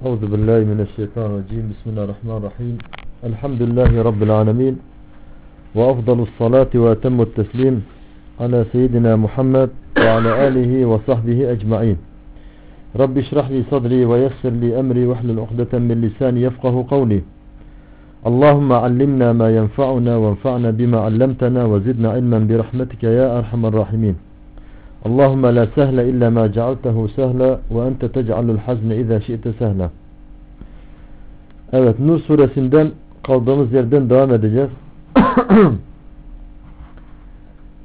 أعوذ بالله من الشيطان الرجيم. بسم الله الرحمن الرحيم. الحمد لله رب العالمين وأفضل الصلاة وأتم التسليم على سيدنا محمد وعلى آله وصحبه أجمعين. رب اشرح لي صدري ويسر لي أمري واحلل عقدة من لساني يفقه قولي. اللهم علمنا ما ينفعنا وانفعنا بما علمتنا وزدنا علما برحمتك يا أرحم الراحمين. اللهم لا سهل إلا ما جعلته سهلا وأنت تجعل الحزن إذا شئت سهلا. Evet Nur suresinden kaldığımız yerden devam edeceğiz.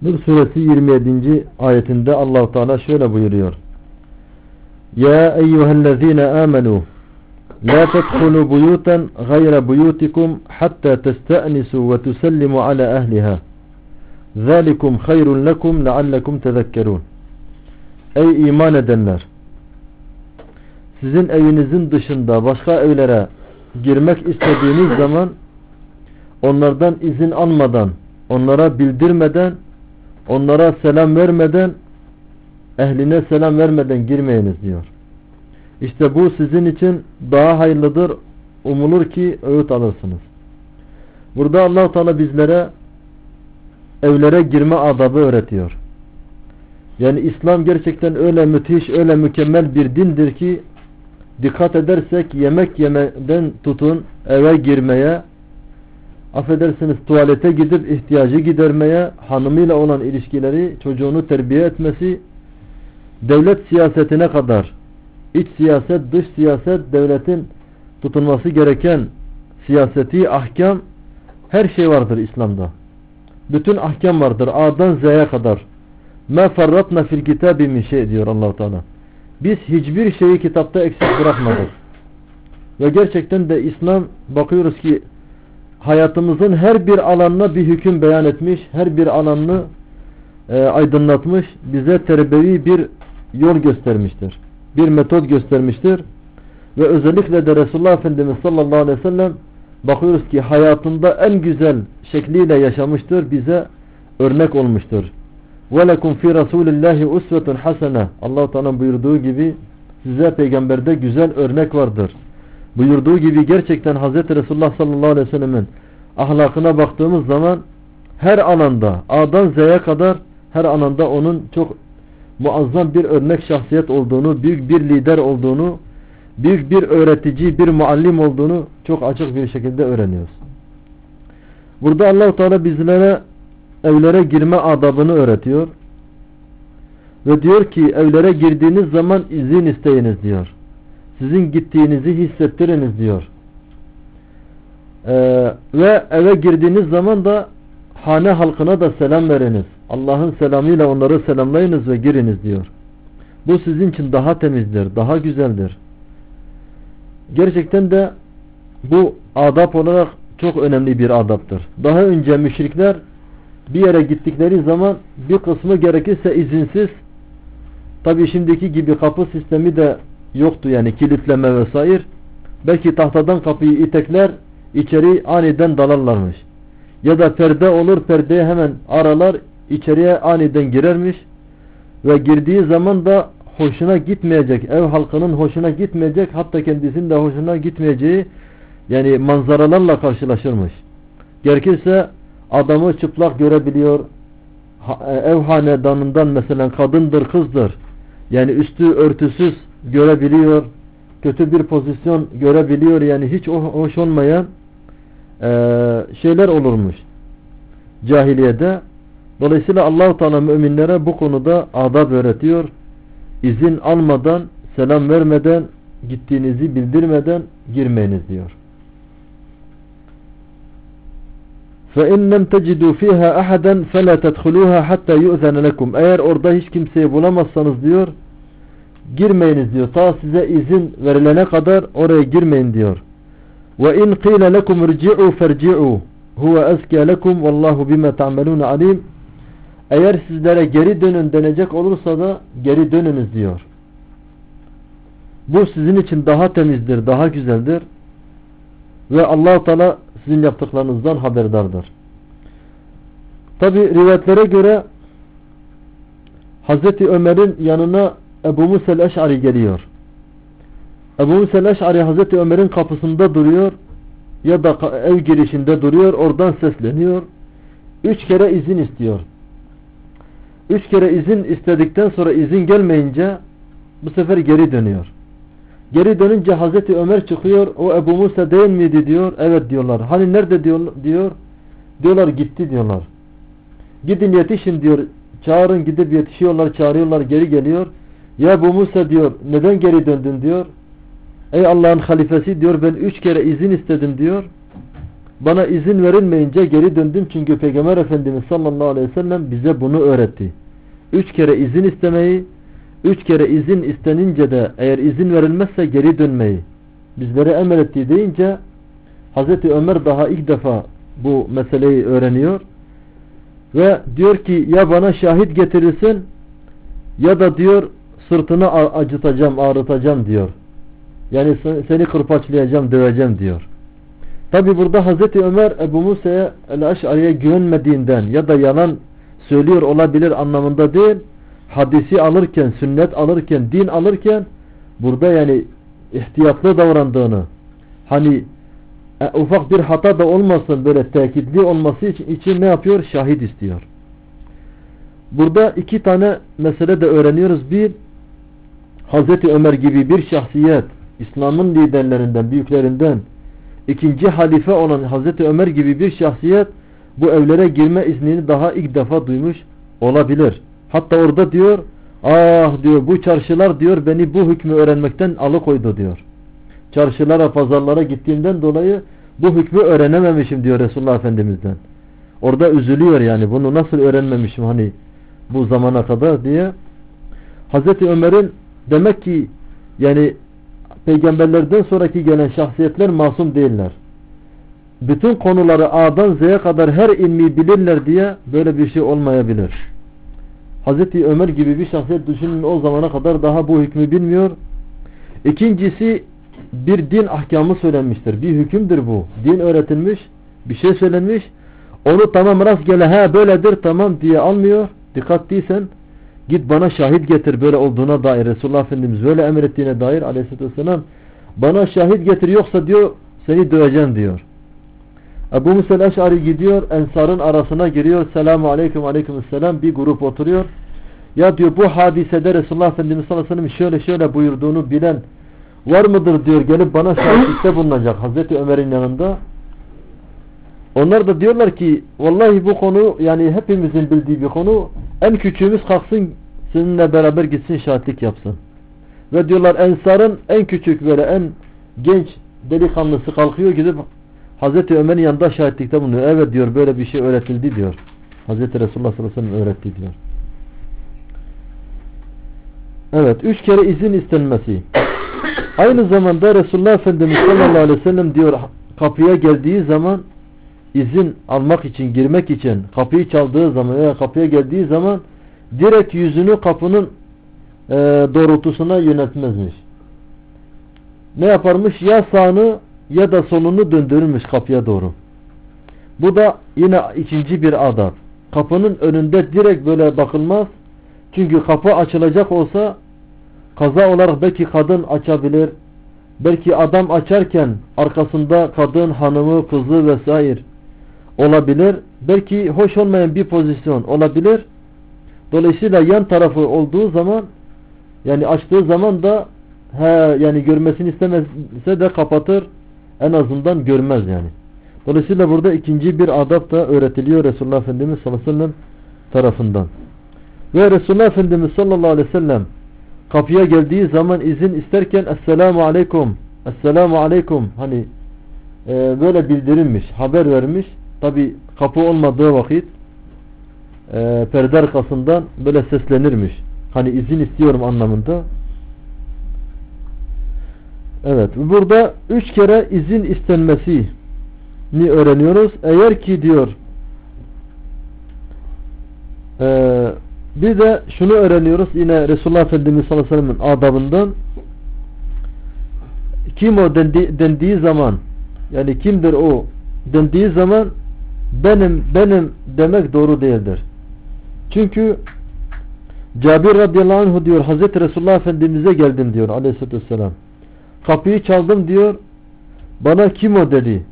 Nur suresi 27. ayetinde Allahu Teala şöyle buyuruyor. Ya eyyühellezine amenu La tedhulu buyutan gayra buyutikum hatta testa'nisu ve tusallimu ala ehliha. Zalikum hayrun lekum leallekum tezekkerun. Ey iman edenler! Sizin evinizin dışında başka evlere girmek istediğiniz zaman onlardan izin almadan, onlara bildirmeden, onlara selam vermeden, ehline selam vermeden girmeyiniz diyor. İşte bu sizin için daha hayırlıdır. Umulur ki öğüt alırsınız. Burada allah Teala bizlere evlere girme adabı öğretiyor. Yani İslam gerçekten öyle müthiş, öyle mükemmel bir dindir ki dikkat edersek yemek yemeden tutun eve girmeye affedersiniz tuvalete gidip ihtiyacı gidermeye hanımıyla olan ilişkileri çocuğunu terbiye etmesi devlet siyasetine kadar iç siyaset dış siyaset devletin tutunması gereken siyaseti ahkam her şey vardır İslam'da. Bütün ahkam vardır. A'dan Z'ye kadar. Ma farratna fil kitabi min şey diyor allah Teala biz hiçbir şeyi kitapta eksik bırakmadık. Ve gerçekten de İslam bakıyoruz ki hayatımızın her bir alanına bir hüküm beyan etmiş. Her bir alanını e, aydınlatmış. Bize terbiyevi bir yol göstermiştir. Bir metot göstermiştir. Ve özellikle de Resulullah Efendimiz sallallahu aleyhi ve sellem bakıyoruz ki hayatında en güzel şekliyle yaşamıştır. Bize örnek olmuştur. Ve lekum fi Resulillahi usvetun hasene. Allah Teala'nın buyurduğu gibi size peygamberde güzel örnek vardır. Buyurduğu gibi gerçekten Hazreti Resulullah sallallahu aleyhi ve sellemin ahlakına baktığımız zaman her alanda A'dan Z'ye kadar her alanda onun çok muazzam bir örnek şahsiyet olduğunu, büyük bir lider olduğunu, büyük bir öğretici, bir muallim olduğunu çok açık bir şekilde öğreniyoruz. Burada Allahu Teala bizlere evlere girme adabını öğretiyor. Ve diyor ki evlere girdiğiniz zaman izin isteyiniz diyor. Sizin gittiğinizi hissettiriniz diyor. Ee, ve eve girdiğiniz zaman da hane halkına da selam veriniz. Allah'ın selamıyla onları selamlayınız ve giriniz diyor. Bu sizin için daha temizdir, daha güzeldir. Gerçekten de bu adap olarak çok önemli bir adaptır. Daha önce müşrikler bir yere gittikleri zaman bir kısmı gerekirse izinsiz tabi şimdiki gibi kapı sistemi de yoktu yani kilitleme vesaire. Belki tahtadan kapıyı itekler içeri aniden dalarlarmış. Ya da perde olur perdeye hemen aralar içeriye aniden girermiş ve girdiği zaman da hoşuna gitmeyecek ev halkının hoşuna gitmeyecek hatta kendisinin de hoşuna gitmeyeceği yani manzaralarla karşılaşırmış. Gerekirse adamı çıplak görebiliyor. E, ev hanedanından mesela kadındır, kızdır. Yani üstü örtüsüz görebiliyor. Kötü bir pozisyon görebiliyor. Yani hiç hoş olmayan e, şeyler olurmuş. Cahiliyede. Dolayısıyla allah Teala müminlere bu konuda adab öğretiyor. İzin almadan, selam vermeden, gittiğinizi bildirmeden girmeyiniz diyor. فَاِنْ لَمْ تَجِدُوا ف۪يهَا اَحَدًا فَلَا تَدْخُلُوهَا حَتَّى يُؤْذَنَ لَكُمْ Eğer orada hiç kimseyi bulamazsanız diyor, girmeyiniz diyor. Ta size izin verilene kadar oraya girmeyin diyor. وَاِنْ قِيلَ لَكُمْ رْجِعُوا فَرْجِعُوا هُوَ اَزْكَى لَكُمْ وَاللّٰهُ بِمَا تَعْمَلُونَ عَلِيمٌ Eğer sizlere geri dönün denecek olursa da geri dönünüz diyor. Bu sizin için daha temizdir, daha güzeldir. Ve allah Teala sizin yaptıklarınızdan haberdardır. Tabi rivayetlere göre Hazreti Ömer'in yanına Ebu Musel Eş'ari geliyor. Ebu Musa el-Eş'ari Hazreti Ömer'in kapısında duruyor ya da ev girişinde duruyor oradan sesleniyor. Üç kere izin istiyor. Üç kere izin istedikten sonra izin gelmeyince bu sefer geri dönüyor. Geri dönünce Hazreti Ömer çıkıyor. O Ebu Musa değil miydi diyor. Evet diyorlar. Hani nerede diyor, diyor. Diyorlar gitti diyorlar. Gidin yetişin diyor. Çağırın gidip yetişiyorlar çağırıyorlar geri geliyor. Ya Ebu Musa diyor neden geri döndün diyor. Ey Allah'ın halifesi diyor ben üç kere izin istedim diyor. Bana izin verilmeyince geri döndüm çünkü Peygamber Efendimiz sallallahu aleyhi ve sellem bize bunu öğretti. Üç kere izin istemeyi, üç kere izin istenince de eğer izin verilmezse geri dönmeyi bizlere emretti deyince Hazreti Ömer daha ilk defa bu meseleyi öğreniyor. Ve diyor ki ya bana şahit getirirsin ya da diyor sırtını acıtacağım, ağrıtacağım diyor. Yani seni kırpaçlayacağım, döveceğim diyor. Tabi burada Hazreti Ömer Ebu Musa'ya el-Aş'ari'ye güvenmediğinden ya da yalan söylüyor olabilir anlamında değil. Hadisi alırken, sünnet alırken, din alırken burada yani ihtiyatlı davrandığını hani e, ufak bir hata da olmasın böyle tekitli olması için, için ne yapıyor? Şahit istiyor. Burada iki tane mesele de öğreniyoruz. Bir, Hazreti Ömer gibi bir şahsiyet, İslam'ın liderlerinden, büyüklerinden, ikinci halife olan Hazreti Ömer gibi bir şahsiyet bu evlere girme iznini daha ilk defa duymuş olabilir. Hatta orada diyor, ah diyor bu çarşılar diyor beni bu hükmü öğrenmekten alıkoydu diyor çarşılara pazarlara gittiğimden dolayı bu hükmü öğrenememişim diyor Resulullah Efendimiz'den. Orada üzülüyor yani bunu nasıl öğrenmemişim hani bu zamana kadar diye. Hazreti Ömer'in demek ki yani peygamberlerden sonraki gelen şahsiyetler masum değiller. Bütün konuları A'dan Z'ye kadar her ilmi bilirler diye böyle bir şey olmayabilir. Hazreti Ömer gibi bir şahsiyet düşünün o zamana kadar daha bu hükmü bilmiyor. İkincisi bir din ahkamı söylenmiştir. Bir hükümdür bu. Din öğretilmiş, bir şey söylenmiş. Onu tamam rastgele ha böyledir tamam diye almıyor. Dikkat değilsen git bana şahit getir böyle olduğuna dair Resulullah Efendimiz böyle emrettiğine dair aleyhissalatü vesselam bana şahit getir yoksa diyor seni döveceğim diyor. Ebu Musa Eş'ari gidiyor ensarın arasına giriyor. Selamu aleyküm aleyküm selam bir grup oturuyor. Ya diyor bu hadisede Resulullah Efendimiz sallallahu aleyhi ve sellem şöyle şöyle buyurduğunu bilen var mıdır diyor gelip bana şahitlikte bulunacak Hazreti Ömer'in yanında. Onlar da diyorlar ki vallahi bu konu yani hepimizin bildiği bir konu en küçüğümüz kalksın seninle beraber gitsin şahitlik yapsın. Ve diyorlar ensarın en küçük böyle en genç delikanlısı kalkıyor gidip Hazreti Ömer'in yanında şahitlikte bulunuyor. Evet diyor böyle bir şey öğretildi diyor. Hazreti Resulullah sallallahu aleyhi ve sellem öğretti diyor. Evet üç kere izin istenmesi. Aynı zamanda Resulullah Efendimiz sallallahu aleyhi ve sellem diyor kapıya geldiği zaman izin almak için girmek için kapıyı çaldığı zaman veya kapıya geldiği zaman direkt yüzünü kapının e, doğrultusuna yöneltmezmiş. Ne yaparmış? Ya sağını ya da solunu döndürürmüş kapıya doğru. Bu da yine ikinci bir adab. Kapının önünde direkt böyle bakılmaz. Çünkü kapı açılacak olsa kaza olarak belki kadın açabilir. Belki adam açarken arkasında kadın, hanımı, kızı vesaire olabilir. Belki hoş olmayan bir pozisyon olabilir. Dolayısıyla yan tarafı olduğu zaman yani açtığı zaman da he, yani görmesini istemezse de kapatır. En azından görmez yani. Dolayısıyla burada ikinci bir adab da öğretiliyor Resulullah Efendimiz sallallahu aleyhi ve sellem tarafından. Ve Resulullah Efendimiz sallallahu aleyhi ve sellem kapıya geldiği zaman izin isterken Esselamu Aleyküm Esselamu Aleyküm hani e, böyle bildirilmiş, haber vermiş. Tabi kapı olmadığı vakit e, perde arkasından böyle seslenirmiş. Hani izin istiyorum anlamında. Evet. Burada üç kere izin istenmesi ni öğreniyoruz. Eğer ki diyor eee bir de şunu öğreniyoruz yine Resulullah Efendimiz sallallahu aleyhi ve sellem'in adabından kim o dendi, dendiği zaman yani kimdir o dendiği zaman benim benim demek doğru değildir. Çünkü Cabir radıyallahu anh diyor Hazreti Resulullah Efendimiz'e geldim diyor aleyhissalatü vesselam. Kapıyı çaldım diyor. Bana kim o dedi.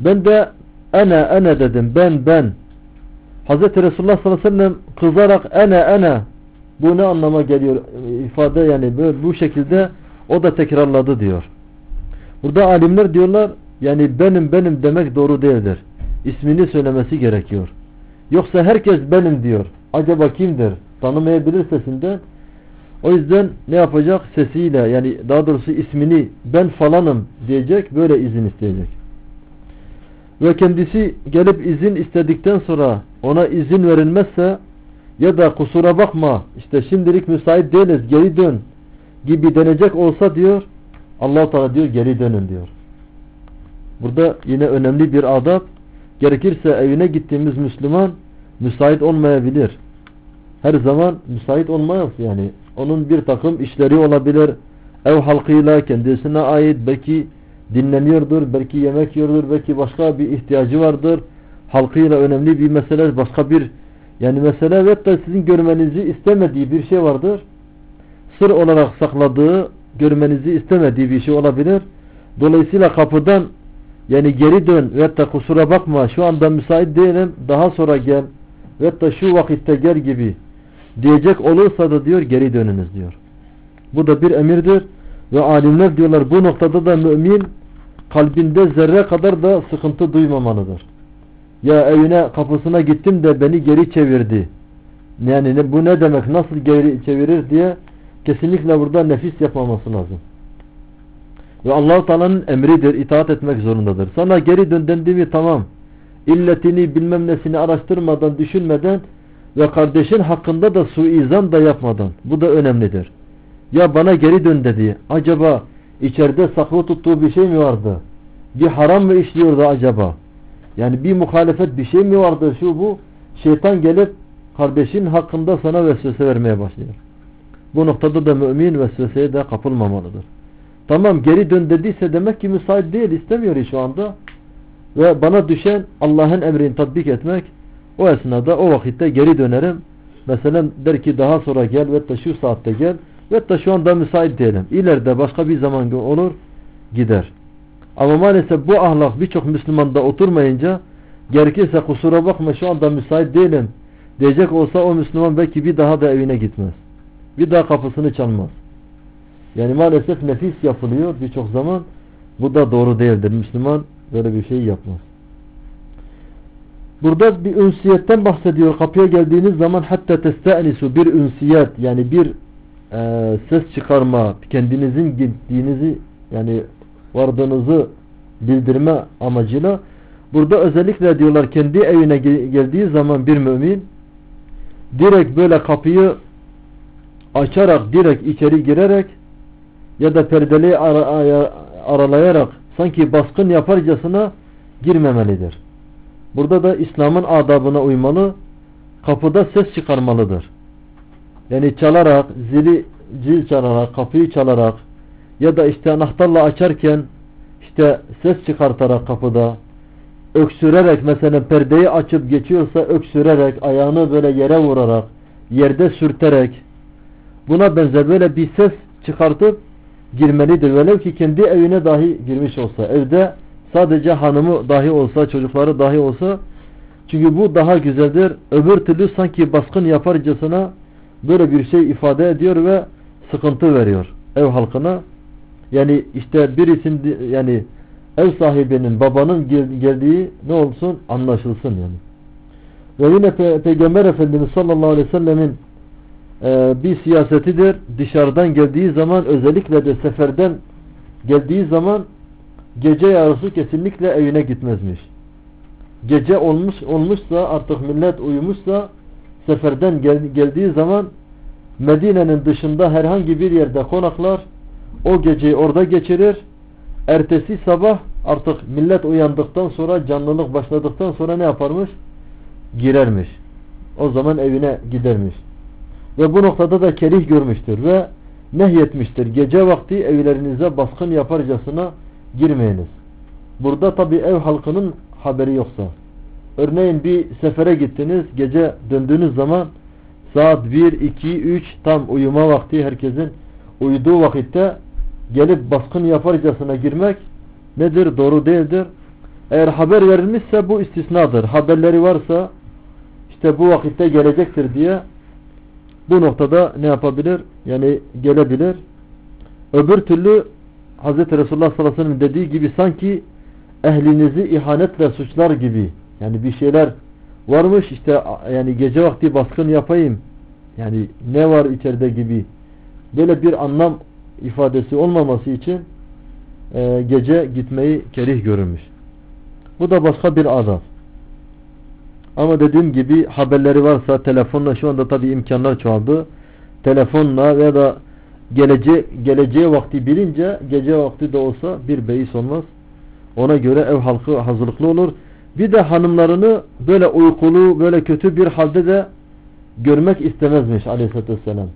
Ben de ene ene dedim. Ben ben. Hazreti Resulullah sallallahu aleyhi ve sellem kızarak ene ene. Bu ne anlama geliyor ifade yani böyle bu şekilde o da tekrarladı diyor. Burada alimler diyorlar yani benim benim demek doğru değildir. İsmini söylemesi gerekiyor. Yoksa herkes benim diyor. Acaba kimdir? Tanımayabilir sesinden. O yüzden ne yapacak? Sesiyle yani daha doğrusu ismini ben falanım diyecek. Böyle izin isteyecek. Ve kendisi gelip izin istedikten sonra ona izin verilmezse ya da kusura bakma işte şimdilik müsait değiliz geri dön gibi denecek olsa diyor allah Teala diyor geri dönün diyor. Burada yine önemli bir adab gerekirse evine gittiğimiz Müslüman müsait olmayabilir. Her zaman müsait olmaz yani. Onun bir takım işleri olabilir. Ev halkıyla kendisine ait belki dinleniyordur, belki yemek yiyordur, belki başka bir ihtiyacı vardır. Halkıyla önemli bir mesele, başka bir yani mesele ve da sizin görmenizi istemediği bir şey vardır. Sır olarak sakladığı, görmenizi istemediği bir şey olabilir. Dolayısıyla kapıdan yani geri dön ve da kusura bakma şu anda müsait değilim daha sonra gel ve da şu vakitte gel gibi diyecek olursa da diyor geri dönünüz diyor. Bu da bir emirdir ve alimler diyorlar bu noktada da mümin kalbinde zerre kadar da sıkıntı duymamalıdır. Ya evine kapısına gittim de beni geri çevirdi. Yani bu ne demek nasıl geri çevirir diye kesinlikle burada nefis yapmaması lazım. Ve allah Teala'nın emridir. itaat etmek zorundadır. Sana geri dön dendi mi tamam. İlletini bilmem nesini araştırmadan, düşünmeden ve kardeşin hakkında da suizan da yapmadan. Bu da önemlidir. Ya bana geri dön dedi. Acaba içeride saklı tuttuğu bir şey mi vardı? Bir haram mı işliyordu acaba? Yani bir muhalefet bir şey mi vardı şu bu? Şeytan gelip kardeşin hakkında sana vesvese vermeye başlıyor. Bu noktada da mümin vesveseye de kapılmamalıdır. Tamam geri dön dediyse demek ki müsait değil istemiyor şu anda. Ve bana düşen Allah'ın emrini tatbik etmek o esnada o vakitte geri dönerim. Mesela der ki daha sonra gel ve da şu saatte gel ve da şu anda müsait değilim. İleride başka bir zaman olur gider. Ama maalesef bu ahlak birçok Müslümanda oturmayınca gerekirse kusura bakma şu anda müsait değilim diyecek olsa o Müslüman belki bir daha da evine gitmez. Bir daha kapısını çalmaz. Yani maalesef nefis yapılıyor birçok zaman. Bu da doğru değildir. Müslüman böyle bir şey yapmaz. Burada bir ünsiyetten bahsediyor. Kapıya geldiğiniz zaman hatta testanisu bir ünsiyet yani bir e, ses çıkarma kendinizin gittiğinizi yani vardığınızı bildirme amacıyla burada özellikle diyorlar kendi evine geldiği zaman bir mümin direkt böyle kapıyı açarak direkt içeri girerek ya da perdeli ara, aralayarak sanki baskın yaparcasına girmemelidir. Burada da İslam'ın adabına uymalı, kapıda ses çıkarmalıdır. Yani çalarak, zili zil çalarak, kapıyı çalarak ya da işte anahtarla açarken işte ses çıkartarak kapıda öksürerek mesela perdeyi açıp geçiyorsa öksürerek ayağını böyle yere vurarak yerde sürterek buna benzer böyle bir ses çıkartıp girmelidir. Velev ki kendi evine dahi girmiş olsa evde sadece hanımı dahi olsa çocukları dahi olsa çünkü bu daha güzeldir. Öbür türlü sanki baskın yaparcasına böyle bir şey ifade ediyor ve sıkıntı veriyor ev halkına. Yani işte birisinin yani ev sahibinin babanın geldiği ne olsun anlaşılsın yani. Ve yine Pe Peygamber Efendimiz sallallahu aleyhi ve sellemin e, bir siyasetidir. Dışarıdan geldiği zaman özellikle de seferden geldiği zaman gece yarısı kesinlikle evine gitmezmiş. Gece olmuş olmuşsa artık millet uyumuşsa seferden gel, geldiği zaman Medine'nin dışında herhangi bir yerde konaklar o geceyi orada geçirir. Ertesi sabah artık millet uyandıktan sonra canlılık başladıktan sonra ne yaparmış? Girermiş. O zaman evine gidermiş. Ve bu noktada da kerih görmüştür ve nehyetmiştir. Gece vakti evlerinize baskın yaparcasına girmeyiniz. Burada tabi ev halkının haberi yoksa. Örneğin bir sefere gittiniz, gece döndüğünüz zaman saat 1, 2, 3 tam uyuma vakti herkesin uyuduğu vakitte gelip baskın yaparcasına girmek nedir? Doğru değildir. Eğer haber verilmişse bu istisnadır. Haberleri varsa işte bu vakitte gelecektir diye bu noktada ne yapabilir? Yani gelebilir. Öbür türlü Hz. Resulullah sallallahu aleyhi ve sellem dediği gibi sanki ehlinizi ihanetle suçlar gibi yani bir şeyler varmış işte yani gece vakti baskın yapayım yani ne var içeride gibi böyle bir anlam ifadesi olmaması için e, gece gitmeyi kerih görülmüş. Bu da başka bir azap. Ama dediğim gibi haberleri varsa telefonla şu anda tabi imkanlar çoğaldı. Telefonla veya da gelece, geleceği vakti bilince gece vakti de olsa bir beis olmaz. Ona göre ev halkı hazırlıklı olur. Bir de hanımlarını böyle uykulu, böyle kötü bir halde de görmek istemezmiş aleyhissalatü vesselam.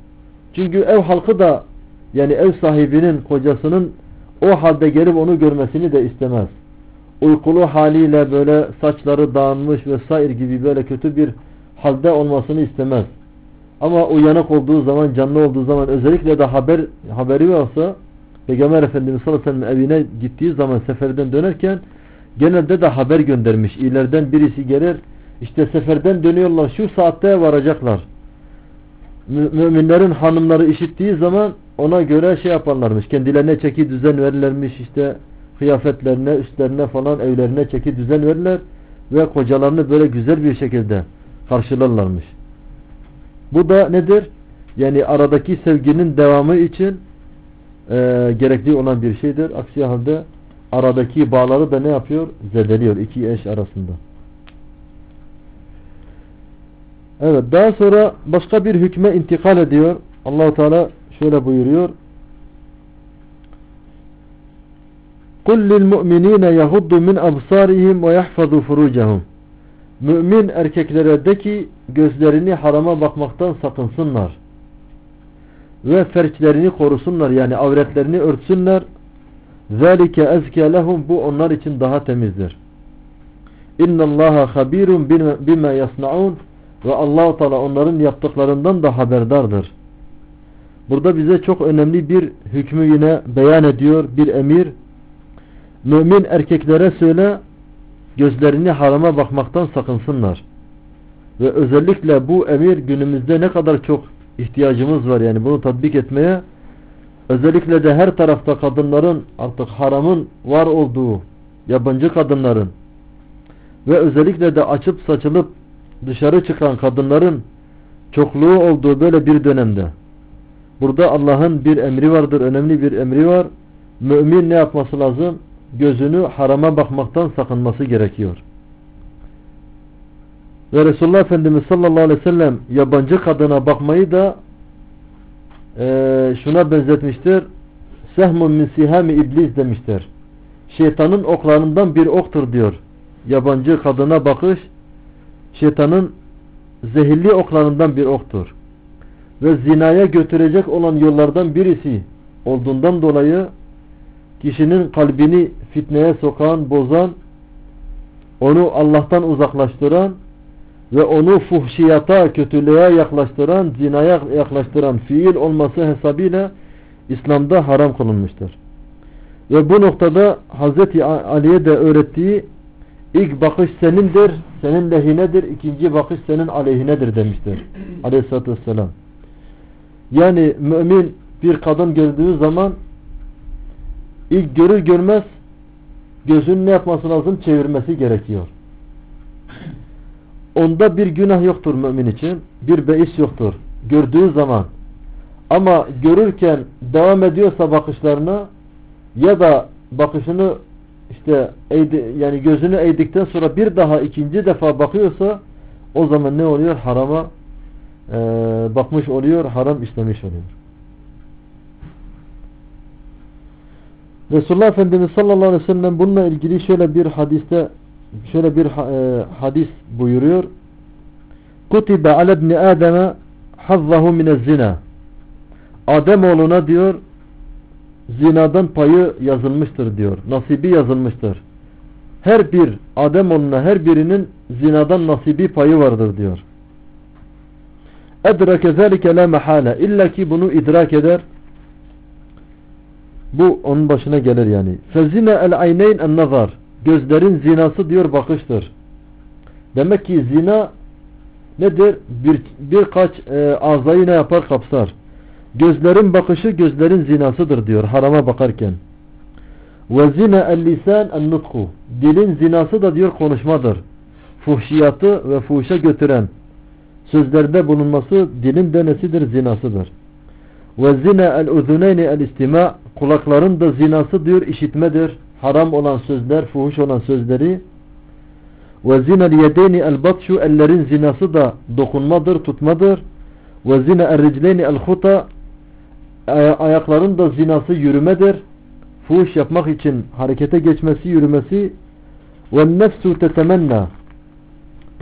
Çünkü ev halkı da yani ev sahibinin, kocasının o halde gelip onu görmesini de istemez. Uykulu haliyle böyle saçları dağınmış vesaire gibi böyle kötü bir halde olmasını istemez. Ama uyanık olduğu zaman, canlı olduğu zaman özellikle de haber haberi varsa Peygamber Efendimiz sallallahu aleyhi ve evine gittiği zaman seferden dönerken genelde de haber göndermiş. İleriden birisi gelir işte seferden dönüyorlar şu saatte varacaklar. Müminlerin hanımları işittiği zaman ona göre şey yaparlarmış. Kendilerine çeki düzen verirlermiş işte kıyafetlerine, üstlerine falan evlerine çeki düzen verirler ve kocalarını böyle güzel bir şekilde karşılarlarmış. Bu da nedir? Yani aradaki sevginin devamı için e, gerekli olan bir şeydir. Aksi halde aradaki bağları da ne yapıyor? Zedeliyor iki eş arasında. Evet daha sonra başka bir hükme intikal ediyor. Allahu Teala şöyle buyuruyor. قُلْ لِلْمُؤْمِنِينَ يَغُضُّ مِنْ أَبْصَارِهِمْ وَيَحْفَظُوا فُرُوجَهُمْ Mümin erkeklere de ki gözlerini harama bakmaktan sakınsınlar. Ve ferçlerini korusunlar yani avretlerini örtsünler. Zalike ezke lehum bu onlar için daha temizdir. İnnallaha habirun bima yasnaun ve Allah Teala onların yaptıklarından da haberdardır. Burada bize çok önemli bir hükmü yine beyan ediyor bir emir. Mümin erkeklere söyle gözlerini harama bakmaktan sakınsınlar. Ve özellikle bu emir günümüzde ne kadar çok ihtiyacımız var yani bunu tatbik etmeye özellikle de her tarafta kadınların artık haramın var olduğu yabancı kadınların ve özellikle de açıp saçılıp dışarı çıkan kadınların çokluğu olduğu böyle bir dönemde. Burada Allah'ın bir emri vardır önemli bir emri var. Mümin ne yapması lazım gözünü harama bakmaktan sakınması gerekiyor ve Resulullah Efendimiz sallallahu aleyhi ve sellem yabancı kadına bakmayı da e, şuna benzetmiştir. Sehmun min sihami iblis demiştir. Şeytanın oklarından bir oktur diyor. Yabancı kadına bakış şeytanın zehirli oklarından bir oktur. Ve zinaya götürecek olan yollardan birisi olduğundan dolayı kişinin kalbini fitneye sokan, bozan, onu Allah'tan uzaklaştıran ve onu fuhşiyata, kötülüğe yaklaştıran, zinaya yaklaştıran fiil olması hesabıyla İslam'da haram kılınmıştır. Ve bu noktada Hz. Ali'ye de öğrettiği ilk bakış senindir, senin lehinedir, ikinci bakış senin aleyhinedir demiştir. Aleyhisselatü Vesselam. Yani mümin bir kadın gördüğü zaman ilk görür görmez gözünün ne yapması lazım? Çevirmesi gerekiyor. Onda bir günah yoktur mümin için. Bir beis yoktur. Gördüğü zaman. Ama görürken devam ediyorsa bakışlarına ya da bakışını işte yani gözünü eğdikten sonra bir daha ikinci defa bakıyorsa o zaman ne oluyor? Harama e, bakmış oluyor. Haram işlemiş oluyor. Resulullah Efendimiz sallallahu aleyhi ve sellem bununla ilgili şöyle bir hadiste şöyle bir e, hadis buyuruyor. Kutibe ala ibni Adem'e hazzahu mine zina. Adem oğluna diyor zinadan payı yazılmıştır diyor. Nasibi yazılmıştır. Her bir Adem oğluna her birinin zinadan nasibi payı vardır diyor. Edrake zelike la mehala. İlla ki bunu idrak eder. Bu onun başına gelir yani. Fezine el ayneyn en nazar. Gözlerin zinası diyor bakıştır. Demek ki zina nedir? Bir, birkaç e, azayı ne yapar kapsar. Gözlerin bakışı gözlerin zinasıdır diyor harama bakarken. Ve zina el lisan en nutku. Dilin zinası da diyor konuşmadır. Fuhşiyatı ve fuhuşa götüren sözlerde bulunması dilin denesidir, zinasıdır. Ve zina el uzuneyni el istima kulakların da zinası diyor işitmedir. Haram olan sözler, fuhuş olan sözleri. Ve zina el yedeyni el batşu ellerin zinası da dokunmadır, tutmadır. Ve zina el ricleyni el huta ayakların da zinası yürümedir. Fuhuş yapmak için harekete geçmesi, yürümesi. Ve nefsu tetemenna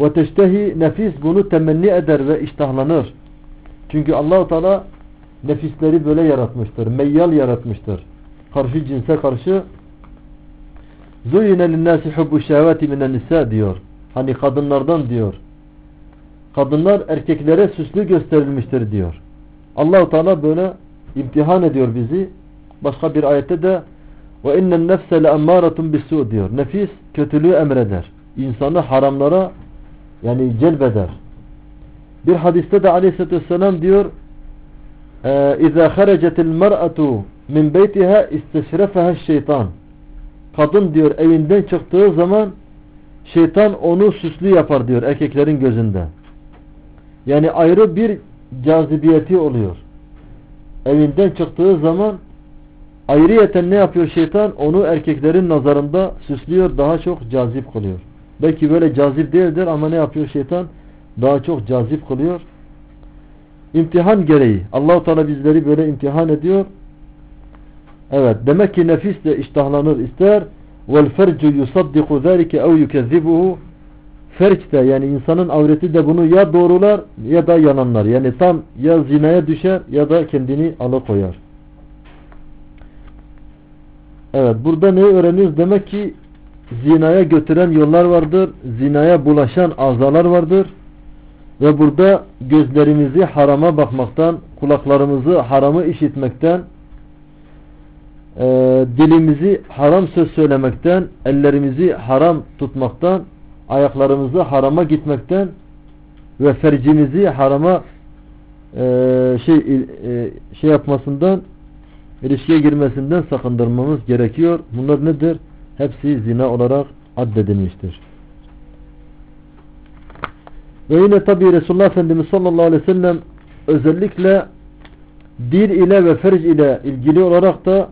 ve teştehi nefis bunu temenni eder ve iştahlanır. Çünkü Allahu Teala nefisleri böyle yaratmıştır. Meyyal yaratmıştır. Karşı cinse karşı Zuyine linnâsi hubbu şehveti minen nisa diyor. Hani kadınlardan diyor. Kadınlar erkeklere süslü gösterilmiştir diyor. Allahu Teala böyle imtihan ediyor bizi. Başka bir ayette de ve innen nefse le emmâratun bisû diyor. Nefis kötülüğü emreder. İnsanı haramlara yani celbeder. Bir hadiste de aleyhissalatü vesselam diyor اِذَا خَرَجَتِ الْمَرْأَةُ min beytiha isteşrefeha şeytan. Kadın diyor evinden çıktığı zaman şeytan onu süslü yapar diyor erkeklerin gözünde. Yani ayrı bir cazibiyeti oluyor. Evinden çıktığı zaman ayrıyeten ne yapıyor şeytan? Onu erkeklerin nazarında süslüyor, daha çok cazip kılıyor. Belki böyle cazip değildir ama ne yapıyor şeytan? Daha çok cazip kılıyor. İmtihan gereği. Allahu Teala bizleri böyle imtihan ediyor. Evet. Demek ki nefis de iştahlanır ister. Vel fercu yusaddiku zâlike ev yukezzibuhu Ferç de yani insanın avreti de bunu ya doğrular ya da yalanlar. Yani tam ya zinaya düşer ya da kendini alıkoyar. Evet burada neyi öğreniyoruz? Demek ki zinaya götüren yollar vardır. Zinaya bulaşan azalar vardır. Ve burada gözlerimizi harama bakmaktan, kulaklarımızı haramı işitmekten, e, dilimizi haram söz söylemekten, ellerimizi haram tutmaktan, ayaklarımızı harama gitmekten ve fercimizi harama e, şey e, şey yapmasından ilişkiye girmesinden sakındırmamız gerekiyor. Bunlar nedir? Hepsi zina olarak addedilmiştir. Ve yine tabi Resulullah Efendimiz sallallahu aleyhi ve sellem özellikle dil ile ve ferc ile ilgili olarak da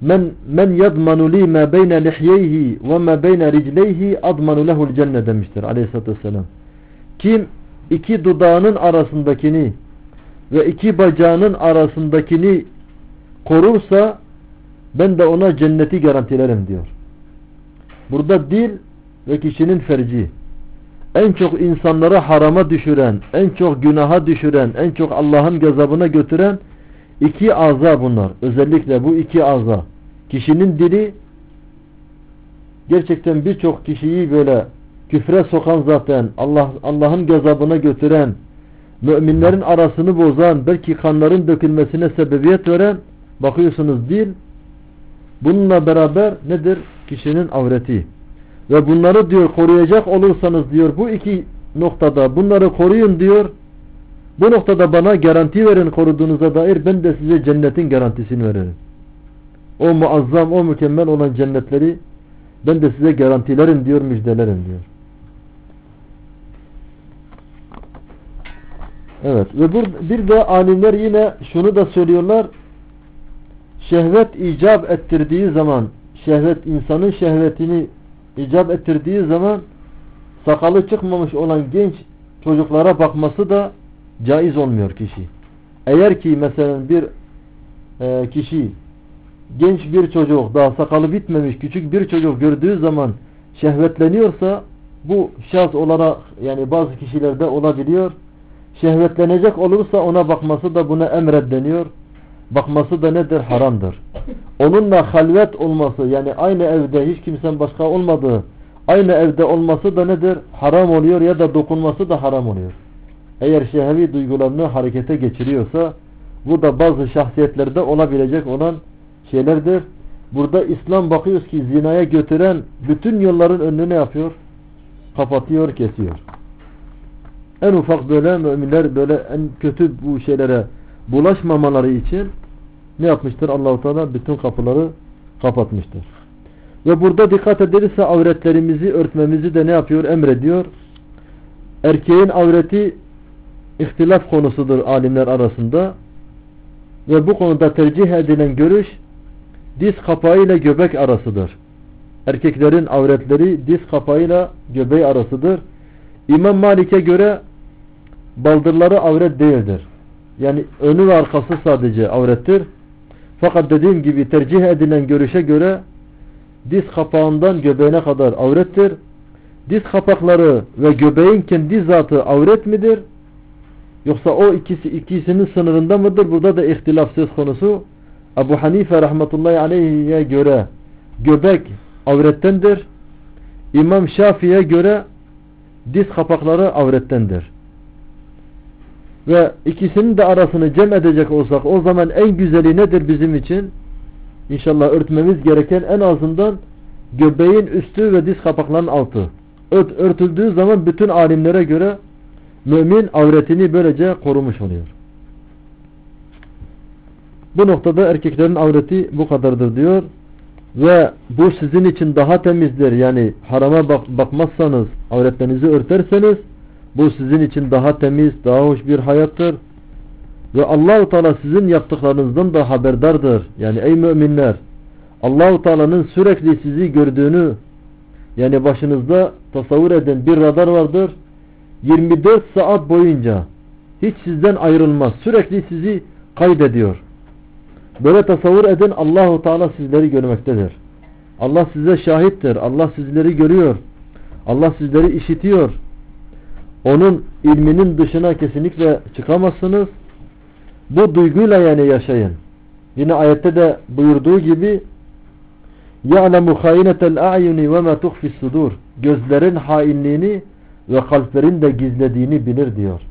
men men yadmanu li ma beyne lihyeyhi ve ma beyne ricleyhi admanu lehul cennet demiştir aleyhissalatü vesselam. Kim iki dudağının arasındakini ve iki bacağının arasındakini korursa ben de ona cenneti garantilerim diyor. Burada dil ve kişinin ferci en çok insanları harama düşüren, en çok günaha düşüren, en çok Allah'ın gazabına götüren iki aza bunlar. Özellikle bu iki aza. Kişinin dili gerçekten birçok kişiyi böyle küfre sokan zaten Allah Allah'ın gazabına götüren müminlerin arasını bozan belki kanların dökülmesine sebebiyet veren bakıyorsunuz dil bununla beraber nedir? Kişinin avreti. Ve bunları diyor koruyacak olursanız diyor bu iki noktada bunları koruyun diyor. Bu noktada bana garanti verin koruduğunuza dair ben de size cennetin garantisini veririm. O muazzam, o mükemmel olan cennetleri ben de size garantilerim diyor, müjdelerim diyor. Evet ve bir de alimler yine şunu da söylüyorlar. Şehvet icap ettirdiği zaman şehvet insanın şehvetini icap ettirdiği zaman sakalı çıkmamış olan genç çocuklara bakması da caiz olmuyor kişi. Eğer ki mesela bir e, kişi genç bir çocuk daha sakalı bitmemiş küçük bir çocuk gördüğü zaman şehvetleniyorsa bu şahs olarak yani bazı kişilerde olabiliyor. Şehvetlenecek olursa ona bakması da buna emreddeniyor. Bakması da nedir? Haramdır. Onunla halvet olması yani aynı evde hiç kimsen başka olmadığı aynı evde olması da nedir? Haram oluyor ya da dokunması da haram oluyor. Eğer şehvi duygularını harekete geçiriyorsa bu da bazı şahsiyetlerde olabilecek olan şeylerdir. Burada İslam bakıyoruz ki zinaya götüren bütün yolların önünü ne yapıyor? Kapatıyor, kesiyor. En ufak böyle müminler böyle en kötü bu şeylere bulaşmamaları için ne yapmıştır? Allahu Teala bütün kapıları kapatmıştır. Ve burada dikkat edilirse avretlerimizi örtmemizi de ne yapıyor? Emrediyor. Erkeğin avreti ihtilaf konusudur alimler arasında. Ve bu konuda tercih edilen görüş diz kapağı ile göbek arasıdır. Erkeklerin avretleri diz kapağı ile göbeği arasıdır. İmam Malik'e göre baldırları avret değildir. Yani önü ve arkası sadece avrettir. Fakat dediğim gibi tercih edilen görüşe göre diz kapağından göbeğine kadar avrettir. Diz kapakları ve göbeğin kendi zatı avret midir? Yoksa o ikisi ikisinin sınırında mıdır? Burada da ihtilaf söz konusu. Ebu Hanife rahmetullahi aleyhiye göre göbek avrettendir. İmam Şafii'ye göre diz kapakları avrettendir. Ve ikisinin de arasını cem edecek olsak o zaman en güzeli nedir bizim için? İnşallah örtmemiz gereken en azından göbeğin üstü ve diz kapaklarının altı. Ört, örtüldüğü zaman bütün alimlere göre mümin avretini böylece korumuş oluyor. Bu noktada erkeklerin avreti bu kadardır diyor. Ve bu sizin için daha temizdir. Yani harama bak bakmazsanız, avretlerinizi örterseniz bu sizin için daha temiz, daha hoş bir hayattır. Ve Allahu Teala sizin yaptıklarınızdan da haberdardır. Yani ey müminler, Allahu Teala'nın sürekli sizi gördüğünü yani başınızda tasavvur edin bir radar vardır. 24 saat boyunca hiç sizden ayrılmaz. Sürekli sizi kaydediyor. Böyle tasavvur edin Allahu Teala sizleri görmektedir. Allah size şahittir. Allah sizleri görüyor. Allah sizleri işitiyor. Onun ilminin dışına kesinlikle çıkamazsınız. Bu duyguyla yani yaşayın. Yine ayette de buyurduğu gibi يَعْلَمُ خَيْنَةَ الْاَعْيُنِ وَمَا تُخْفِ الصُّدُورِ Gözlerin hainliğini ve kalplerin de gizlediğini bilir diyor.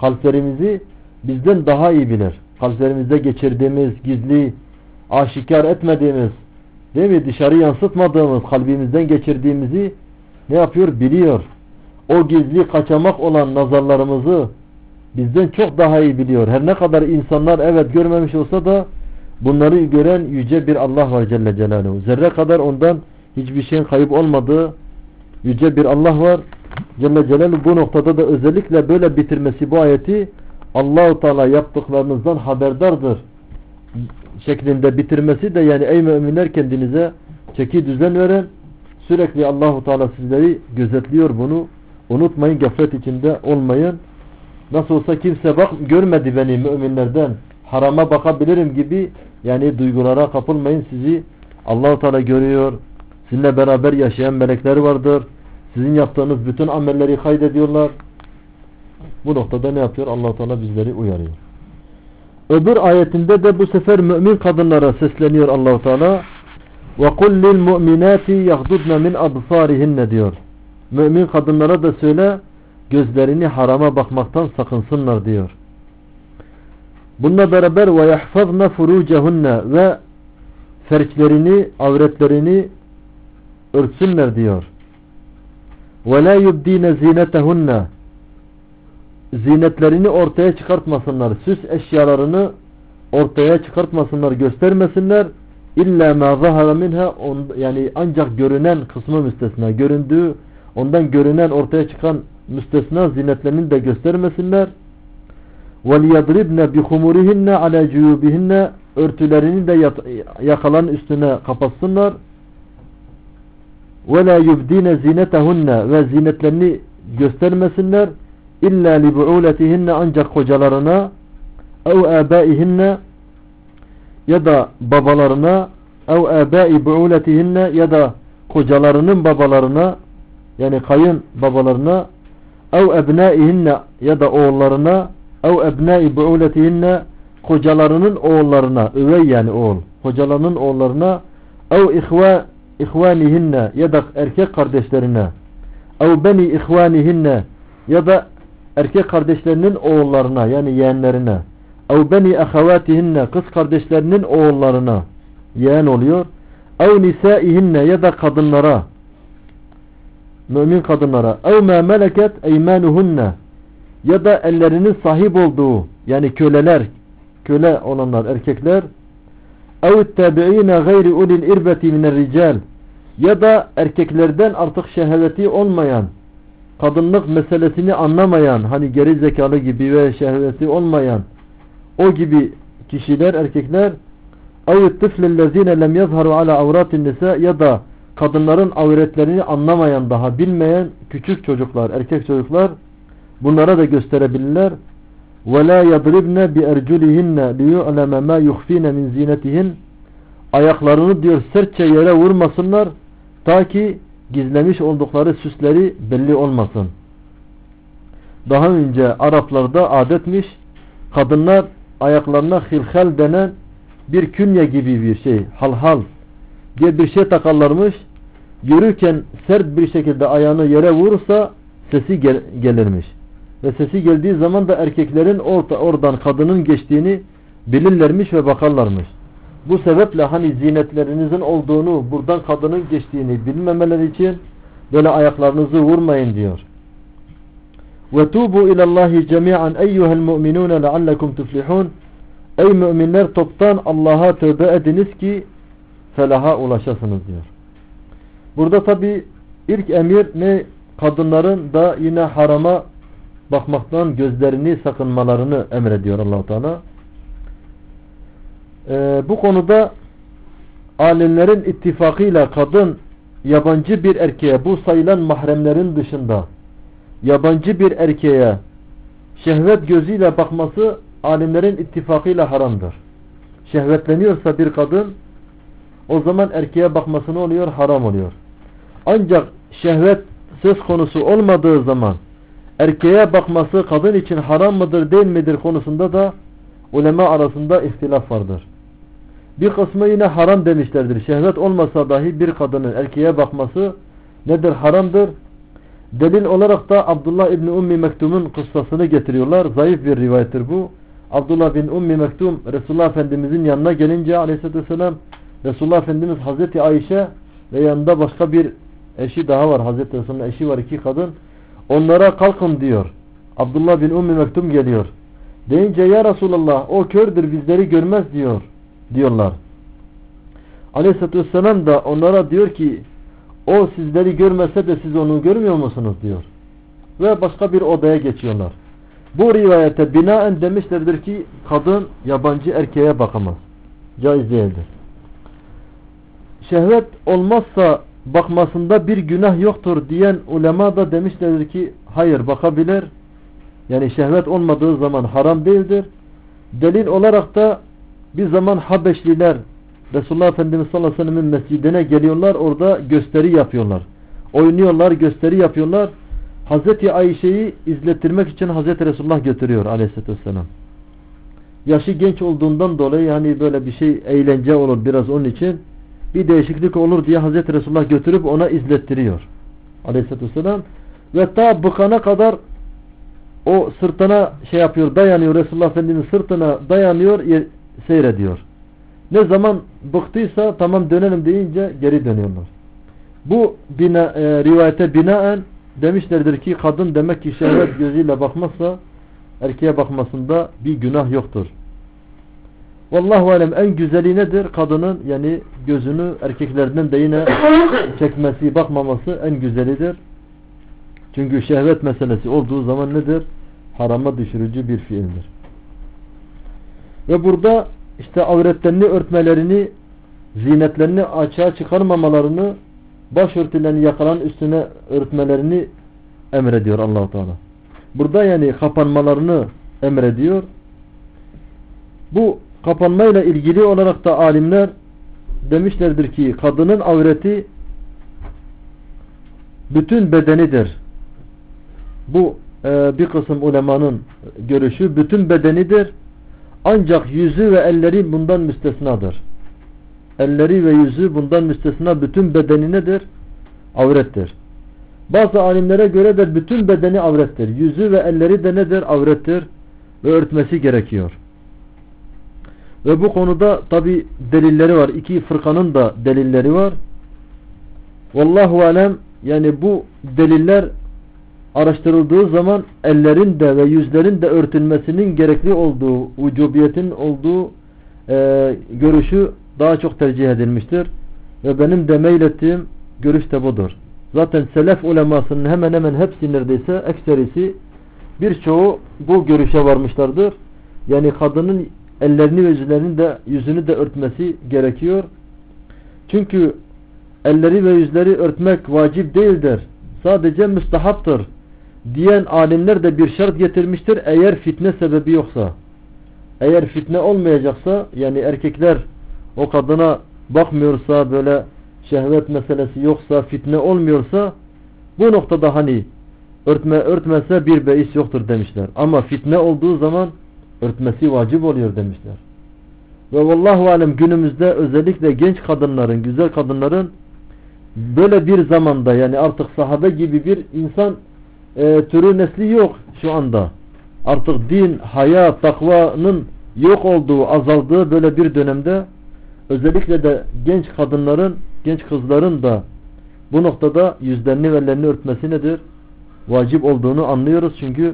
Kalplerimizi bizden daha iyi bilir. Kalplerimizde geçirdiğimiz, gizli, aşikar etmediğimiz, değil mi? Dışarı yansıtmadığımız, kalbimizden geçirdiğimizi ne yapıyor? Biliyor. O gizli kaçamak olan nazarlarımızı bizden çok daha iyi biliyor. Her ne kadar insanlar evet görmemiş olsa da bunları gören yüce bir Allah var Celle Celaluhu. Zerre kadar ondan hiçbir şeyin kayıp olmadığı yüce bir Allah var. Celle Celaluhu bu noktada da özellikle böyle bitirmesi bu ayeti Allahu Teala yaptıklarınızdan haberdardır şeklinde bitirmesi de yani ey müminler kendinize çeki düzen verin. Sürekli Allahu Teala sizleri gözetliyor bunu. Unutmayın gaflet içinde olmayın. Nasıl olsa kimse bak görmedi beni müminlerden. Harama bakabilirim gibi yani duygulara kapılmayın sizi Allahu Teala görüyor. Sizinle beraber yaşayan melekler vardır. Sizin yaptığınız bütün amelleri kaydediyorlar. Bu noktada ne yapıyor? allah Teala bizleri uyarıyor. Öbür ayetinde de bu sefer mümin kadınlara sesleniyor allah Teala. وَقُلْ لِلْمُؤْمِنَاتِ يَغْدُدْنَ مِنْ أَبْصَارِهِنَّ diyor. Mümin kadınlara da söyle gözlerini harama bakmaktan sakınsınlar diyor. Bununla beraber ve yahfazna furucehunne ve ferçlerini, avretlerini örtsünler diyor. Ve la yubdine zinetehunne zinetlerini ortaya çıkartmasınlar. Süs eşyalarını ortaya çıkartmasınlar, göstermesinler. İlla ma zahara minha yani ancak görünen kısmı müstesna. Göründüğü ondan görünen ortaya çıkan müstesna zinetlerini de göstermesinler. وَلْيَضْرِبْنَ بِخُمُرِهِنَّ عَلَى جُيُوبِهِنَّ Örtülerini de yakalan üstüne kapatsınlar. وَلَا يُبْدِينَ زِينَتَهُنَّ Ve zinetlerini göstermesinler illa li bu'uletihinne ancak kocalarına ev abaihinne ya da babalarına ev abai bu'uletihinne ya da kocalarının babalarına yani kayın babalarına ev ebnaihinne ya da oğullarına ev ebnai bu'uletihinne kocalarının oğullarına üvey yani oğul kocalarının oğullarına ev ihva ihvanihinne ya da erkek kardeşlerine ev beni ihvanihinne ya da erkek kardeşlerinin oğullarına yani yeğenlerine ev beni ahavatihinne kız kardeşlerinin oğullarına yeğen oluyor. Ev nisaihinne ya da kadınlara mümin kadınlara ev ma meleket eymanuhunne ya da ellerinin sahip olduğu yani köleler köle olanlar erkekler ev tabi'ine gayri ulil irbeti minel rical ya da erkeklerden artık şehveti olmayan kadınlık meselesini anlamayan hani geri zekalı gibi ve şehveti olmayan o gibi kişiler erkekler اَوْ الطِّفْلِ الَّذ۪ينَ لَمْ يَظْهَرُوا عَلَى اَوْرَاتِ النِّسَى ya da kadınların avretlerini anlamayan daha bilmeyen küçük çocuklar, erkek çocuklar bunlara da gösterebilirler. وَلَا يَضْرِبْنَ بِاَرْجُلِهِنَّ لِيُعْلَمَ مَا يُخْف۪ينَ مِنْ زِينَتِهِنْ Ayaklarını diyor sertçe yere vurmasınlar ta ki gizlemiş oldukları süsleri belli olmasın. Daha önce Araplarda adetmiş kadınlar ayaklarına hilhel denen bir künye gibi bir şey halhal diye bir şey takarlarmış yürürken sert bir şekilde ayağını yere vurursa sesi gel gelirmiş. Ve sesi geldiği zaman da erkeklerin orta, oradan kadının geçtiğini bilirlermiş ve bakarlarmış. Bu sebeple hani zinetlerinizin olduğunu buradan kadının geçtiğini bilmemeleri için böyle ayaklarınızı vurmayın diyor. ve tubu ilallahi cemi'an eyyuhel mu'minun leallekum tuflihun Ey müminler toptan Allah'a tövbe ediniz ki felaha ulaşasınız diyor. Burada tabi ilk emir ne kadınların da yine harama bakmaktan gözlerini sakınmalarını emrediyor allah Teala. Ee, bu konuda alimlerin ittifakıyla kadın yabancı bir erkeğe bu sayılan mahremlerin dışında yabancı bir erkeğe şehvet gözüyle bakması alimlerin ittifakıyla haramdır. Şehvetleniyorsa bir kadın o zaman erkeğe bakması ne oluyor? Haram oluyor. Ancak şehvet söz konusu olmadığı zaman erkeğe bakması kadın için haram mıdır değil midir konusunda da ulema arasında ihtilaf vardır. Bir kısmı yine haram demişlerdir. Şehvet olmasa dahi bir kadının erkeğe bakması nedir? Haramdır. Delil olarak da Abdullah İbni Ummi Mektum'un kıssasını getiriyorlar. Zayıf bir rivayettir bu. Abdullah bin Ummi Mektum Resulullah Efendimizin yanına gelince aleyhissalatü vesselam Resulullah Efendimiz Hazreti Ayşe ve yanında başka bir eşi daha var. Hazreti Resulullah'ın eşi var iki kadın. Onlara kalkın diyor. Abdullah bin Ummi Mektum geliyor. Deyince ya Resulullah o kördür bizleri görmez diyor. Diyorlar. Aleyhisselatü Vesselam da onlara diyor ki o sizleri görmese de siz onu görmüyor musunuz diyor. Ve başka bir odaya geçiyorlar. Bu rivayete binaen demişlerdir ki kadın yabancı erkeğe bakamaz. Caiz değildir. Şehvet olmazsa bakmasında bir günah yoktur diyen ulema da demişlerdir ki hayır bakabilir. Yani şehvet olmadığı zaman haram değildir. Delil olarak da bir zaman Habeşliler Resulullah Efendimiz sallallahu aleyhi ve sellem'in mescidine geliyorlar orada gösteri yapıyorlar. Oynuyorlar gösteri yapıyorlar. Hazreti Ayşe'yi izlettirmek için Hazreti Resulullah götürüyor aleyhissalatü vesselam. Yaşı genç olduğundan dolayı yani böyle bir şey eğlence olur biraz onun için bir değişiklik olur diye Hazreti Resulullah götürüp ona izlettiriyor. Aleyhissalatü vesselam ve ta bıkana kadar o sırtına şey yapıyor dayanıyor Resulullah Efendimiz sırtına dayanıyor seyrediyor. Ne zaman bıktıysa tamam dönelim deyince geri dönüyorlar. Bu bina, e, rivayete binaen demişlerdir ki kadın demek ki şehvet gözüyle bakmazsa erkeğe bakmasında bir günah yoktur. Vallahu alem en güzeli nedir? Kadının yani gözünü erkeklerden de yine çekmesi, bakmaması en güzelidir. Çünkü şehvet meselesi olduğu zaman nedir? Harama düşürücü bir fiildir. Ve burada işte avretlerini örtmelerini, zinetlerini açığa çıkarmamalarını başörtülerini yakalan üstüne örtmelerini emrediyor allah Teala. Burada yani kapanmalarını emrediyor. Bu kapanmayla ilgili olarak da alimler demişlerdir ki kadının avreti bütün bedenidir. Bu e, bir kısım ulemanın görüşü bütün bedenidir. Ancak yüzü ve elleri bundan müstesnadır elleri ve yüzü bundan müstesna bütün bedeni nedir? Avrettir. Bazı alimlere göre de bütün bedeni avrettir. Yüzü ve elleri de nedir? Avrettir ve örtmesi gerekiyor. Ve bu konuda tabi delilleri var. İki fırkanın da delilleri var. Vallahu alem yani bu deliller araştırıldığı zaman ellerin de ve yüzlerin de örtülmesinin gerekli olduğu, vücubiyetin olduğu e, görüşü daha çok tercih edilmiştir. Ve benim de meylettiğim görüş de budur. Zaten selef ulemasının hemen hemen hepsi neredeyse ekserisi birçoğu bu görüşe varmışlardır. Yani kadının ellerini ve yüzlerini de, yüzünü de örtmesi gerekiyor. Çünkü elleri ve yüzleri örtmek vacip değildir. Sadece müstahaptır. Diyen alimler de bir şart getirmiştir. Eğer fitne sebebi yoksa. Eğer fitne olmayacaksa yani erkekler o kadına bakmıyorsa böyle şehvet meselesi yoksa fitne olmuyorsa bu noktada hani örtme örtmese bir beis yoktur demişler. Ama fitne olduğu zaman örtmesi vacip oluyor demişler. Ve vallahu alem günümüzde özellikle genç kadınların, güzel kadınların böyle bir zamanda yani artık sahabe gibi bir insan e, türü nesli yok şu anda. Artık din, haya, takvanın yok olduğu, azaldığı böyle bir dönemde özellikle de genç kadınların, genç kızların da bu noktada yüzlerini ve ellerini örtmesi nedir? Vacip olduğunu anlıyoruz çünkü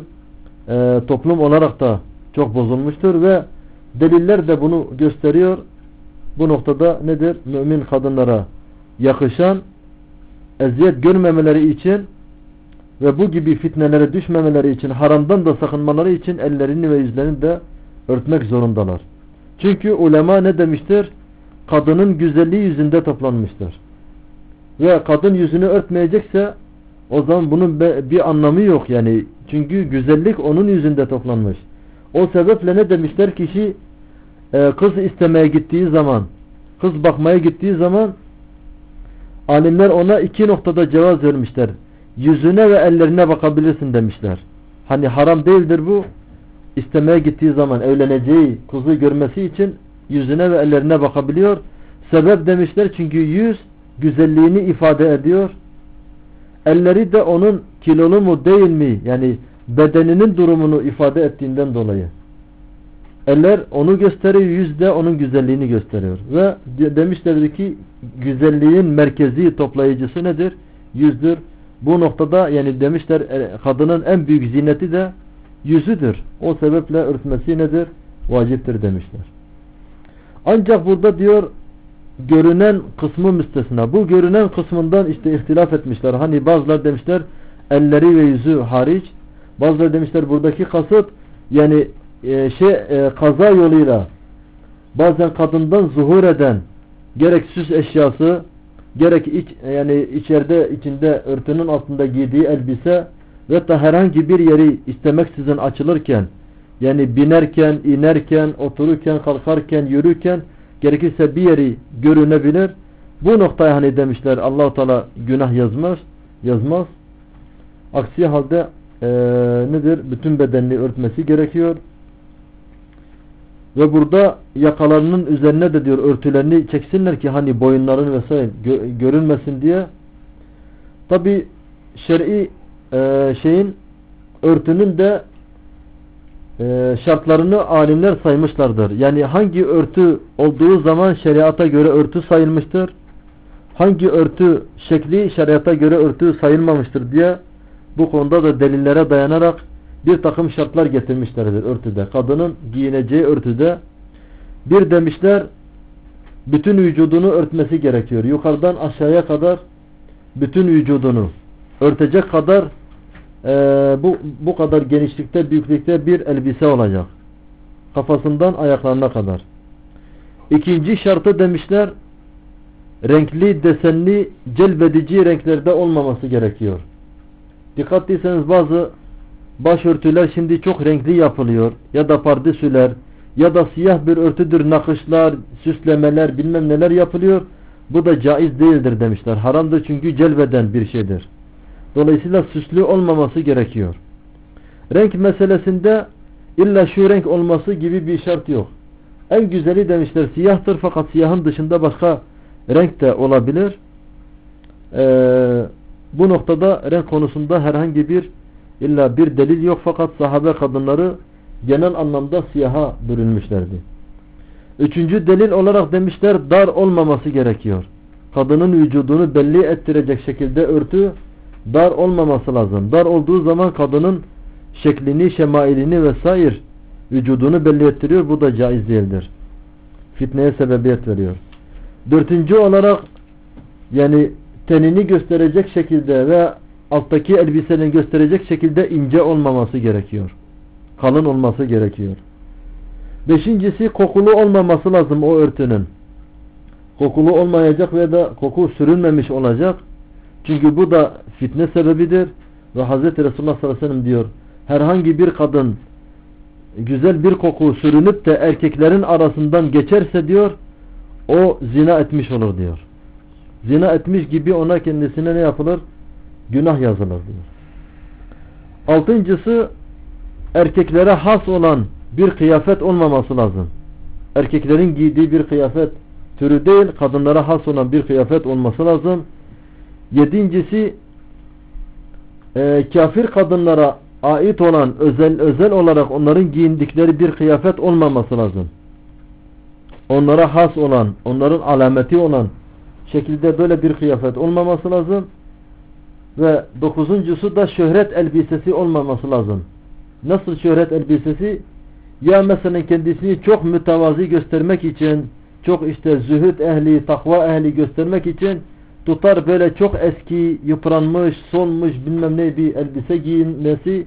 e, toplum olarak da çok bozulmuştur ve deliller de bunu gösteriyor. Bu noktada nedir? Mümin kadınlara yakışan eziyet görmemeleri için ve bu gibi fitnelere düşmemeleri için haramdan da sakınmaları için ellerini ve yüzlerini de örtmek zorundalar. Çünkü ulema ne demiştir? Kadının güzelliği yüzünde toplanmıştır. Ve kadın yüzünü örtmeyecekse o zaman bunun bir anlamı yok yani. Çünkü güzellik onun yüzünde toplanmış. O sebeple ne demişler kişi e, kız istemeye gittiği zaman kız bakmaya gittiği zaman alimler ona iki noktada cevaz vermişler. Yüzüne ve ellerine bakabilirsin demişler. Hani haram değildir bu. istemeye gittiği zaman evleneceği kızı görmesi için yüzüne ve ellerine bakabiliyor. Sebep demişler çünkü yüz güzelliğini ifade ediyor. Elleri de onun kilolu mu değil mi yani bedeninin durumunu ifade ettiğinden dolayı. Eller onu gösteriyor, yüz de onun güzelliğini gösteriyor. Ve demişlerdi ki güzelliğin merkezi toplayıcısı nedir? Yüzdür. Bu noktada yani demişler e, kadının en büyük zineti de yüzüdür. O sebeple örtmesi nedir? Vaciptir demişler. Ancak burada diyor görünen kısmı müstesna. Bu görünen kısmından işte ihtilaf etmişler. Hani bazılar demişler elleri ve yüzü hariç. Bazıları demişler buradaki kasıt yani e, şey e, kaza yoluyla bazen kadından zuhur eden gerek süs eşyası gerek iç, yani içeride içinde örtünün altında giydiği elbise ve da herhangi bir yeri istemeksizin açılırken yani binerken, inerken, otururken, kalkarken, yürürken gerekirse bir yeri görünebilir. Bu noktaya hani demişler Allahu Teala günah yazmaz, yazmaz. Aksi halde e, nedir? Bütün bedenini örtmesi gerekiyor. Ve burada yakalarının üzerine de diyor örtülerini çeksinler ki hani boyunların vesaire gö görünmesin diye. Tabi şer'i e, şeyin örtünün de e, şartlarını alimler saymışlardır. Yani hangi örtü olduğu zaman şeriata göre örtü sayılmıştır. Hangi örtü şekli şeriata göre örtü sayılmamıştır diye bu konuda da delillere dayanarak bir takım şartlar getirmişlerdir örtüde. Kadının giyineceği örtüde bir demişler bütün vücudunu örtmesi gerekiyor. Yukarıdan aşağıya kadar bütün vücudunu örtecek kadar e, bu, bu kadar genişlikte büyüklükte bir elbise olacak. Kafasından ayaklarına kadar. İkinci şartı demişler renkli, desenli, celbedici renklerde olmaması gerekiyor. Dikkatliyseniz bazı başörtüler şimdi çok renkli yapılıyor. Ya da pardesüler ya da siyah bir örtüdür nakışlar, süslemeler bilmem neler yapılıyor. Bu da caiz değildir demişler. Haramdır çünkü celbeden bir şeydir. Dolayısıyla süslü olmaması gerekiyor. Renk meselesinde illa şu renk olması gibi bir şart yok. En güzeli demişler siyahtır fakat siyahın dışında başka renk de olabilir. Ee, bu noktada renk konusunda herhangi bir illa bir delil yok fakat sahabe kadınları genel anlamda siyaha bürünmüşlerdi. Üçüncü delil olarak demişler dar olmaması gerekiyor. Kadının vücudunu belli ettirecek şekilde örtü dar olmaması lazım. Dar olduğu zaman kadının şeklini, şemailini vesaire vücudunu belli ettiriyor. Bu da caiz değildir. Fitneye sebebiyet veriyor. Dördüncü olarak yani tenini gösterecek şekilde ve alttaki elbisenin gösterecek şekilde ince olmaması gerekiyor. Kalın olması gerekiyor. Beşincisi kokulu olmaması lazım o örtünün. Kokulu olmayacak veya da koku sürünmemiş olacak. Çünkü bu da fitne sebebidir. Ve Hz. Resulullah sallallahu aleyhi ve sellem diyor herhangi bir kadın güzel bir koku sürünüp de erkeklerin arasından geçerse diyor o zina etmiş olur diyor. Zina etmiş gibi ona kendisine ne yapılır? Günah yazılır diyor. Altıncısı erkeklere has olan bir kıyafet olmaması lazım. Erkeklerin giydiği bir kıyafet türü değil, kadınlara has olan bir kıyafet olması lazım. Yedincisi e, kafir kadınlara ait olan özel özel olarak onların giyindikleri bir kıyafet olmaması lazım. Onlara has olan, onların alameti olan şekilde böyle bir kıyafet olmaması lazım. Ve dokuzuncusu da şöhret elbisesi olmaması lazım. Nasıl şöhret elbisesi? Ya mesela kendisini çok mütevazi göstermek için, çok işte zühd ehli, takva ehli göstermek için tutar böyle çok eski, yıpranmış, solmuş bilmem ne bir elbise giyinmesi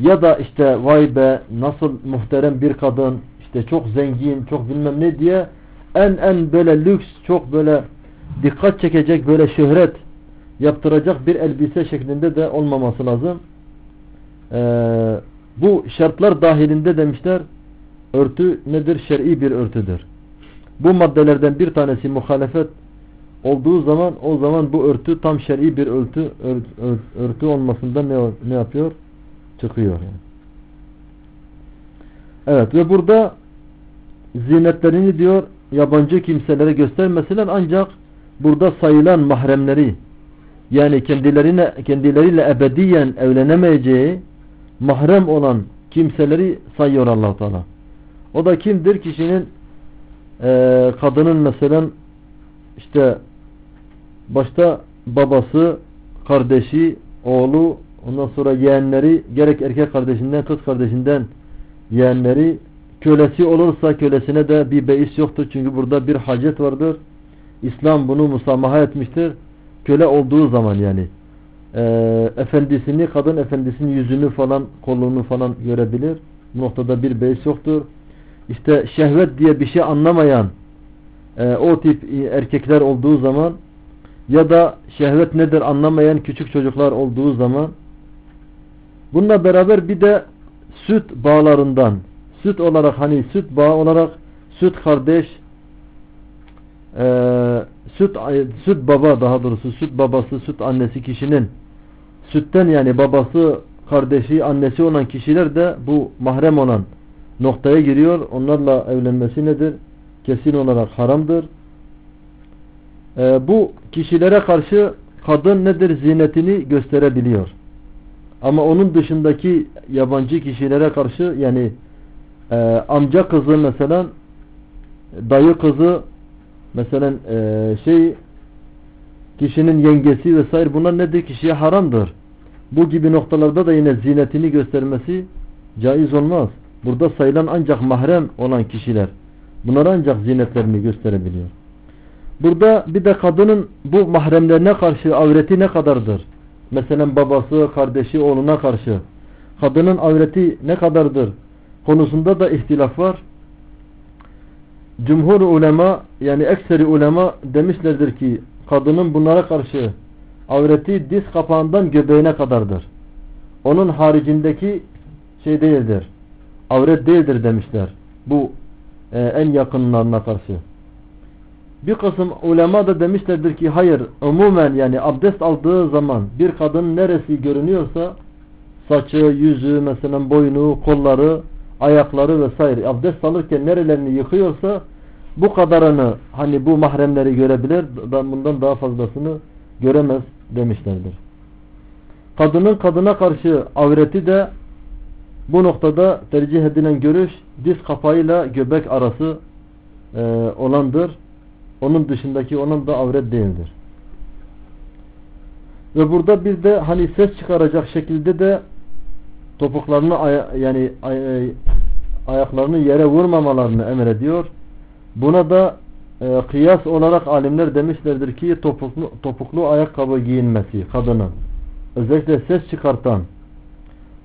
ya da işte vay be nasıl muhterem bir kadın işte çok zengin, çok bilmem ne diye en en böyle lüks, çok böyle dikkat çekecek böyle şöhret yaptıracak bir elbise şeklinde de olmaması lazım. Ee, bu şartlar dahilinde demişler örtü nedir? Şer'i bir örtüdür. Bu maddelerden bir tanesi muhalefet olduğu zaman o zaman bu örtü tam şer'i bir örtü örtü, örtü olmasından ne, ne yapıyor? Çıkıyor yani. Evet ve burada zinetlerini diyor yabancı kimselere göstermesiler ancak burada sayılan mahremleri yani kendilerine kendileriyle ebediyen evlenemeyeceği mahrem olan kimseleri sayıyor allah Teala. O da kimdir? Kişinin e, kadının mesela işte başta babası, kardeşi, oğlu, ondan sonra yeğenleri, gerek erkek kardeşinden, kız kardeşinden yeğenleri, kölesi olursa kölesine de bir beis yoktur. Çünkü burada bir hacet vardır. İslam bunu musamaha etmiştir. Köle olduğu zaman yani e, efendisini, kadın efendisinin yüzünü falan, kolunu falan görebilir. Bu noktada bir beis yoktur. İşte şehvet diye bir şey anlamayan e, o tip erkekler olduğu zaman ya da şehvet nedir anlamayan küçük çocuklar olduğu zaman bununla beraber bir de süt bağlarından süt olarak hani süt bağı olarak süt kardeş e, süt süt baba daha doğrusu süt babası süt annesi kişinin sütten yani babası kardeşi annesi olan kişiler de bu mahrem olan noktaya giriyor. Onlarla evlenmesi nedir? Kesin olarak haramdır. Ee, bu kişilere karşı kadın nedir? Zinetini gösterebiliyor. Ama onun dışındaki yabancı kişilere karşı yani e, amca kızı mesela dayı kızı mesela e, şey kişinin yengesi vesaire bunlar nedir? Kişiye haramdır. Bu gibi noktalarda da yine zinetini göstermesi caiz olmaz. Burada sayılan ancak mahrem olan kişiler. Bunlar ancak zinetlerini gösterebiliyor. Burada bir de kadının bu mahremlerine karşı avreti ne kadardır? Mesela babası, kardeşi, oğluna karşı. Kadının avreti ne kadardır? Konusunda da ihtilaf var. Cumhur ulema yani ekseri ulema demişlerdir ki kadının bunlara karşı avreti diz kapağından göbeğine kadardır. Onun haricindeki şey değildir. Avret değildir demişler. Bu e, en yakınlarına karşı. Bir kısım ulema da demişlerdir ki hayır umumen yani abdest aldığı zaman bir kadın neresi görünüyorsa saçı, yüzü, mesela boynu, kolları, ayakları vesaire abdest alırken nerelerini yıkıyorsa bu kadarını hani bu mahremleri görebilir bundan daha fazlasını göremez demişlerdir. Kadının kadına karşı avreti de bu noktada tercih edilen görüş diz kapağıyla göbek arası e, olandır. Onun dışındaki olan da avret değildir. Ve burada bir de hani ses çıkaracak şekilde de topuklarını yani ayaklarını yere vurmamalarını emrediyor. Buna da e, kıyas olarak alimler demişlerdir ki topuklu, topuklu ayakkabı giyinmesi kadının özellikle ses çıkartan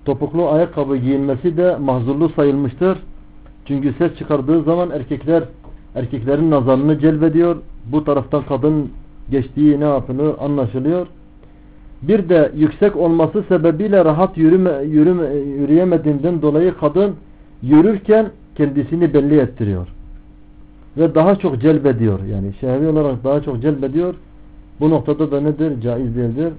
topuklu ayakkabı giyinmesi de mahzurlu sayılmıştır. Çünkü ses çıkardığı zaman erkekler erkeklerin nazarını celbediyor. Bu taraftan kadın geçtiği ne yapılır anlaşılıyor. Bir de yüksek olması sebebiyle rahat yürüme, yürüme, yürüyemediğinden dolayı kadın yürürken kendisini belli ettiriyor. Ve daha çok celbediyor. Yani şehvi olarak daha çok celbediyor. Bu noktada da nedir? Caiz değildir.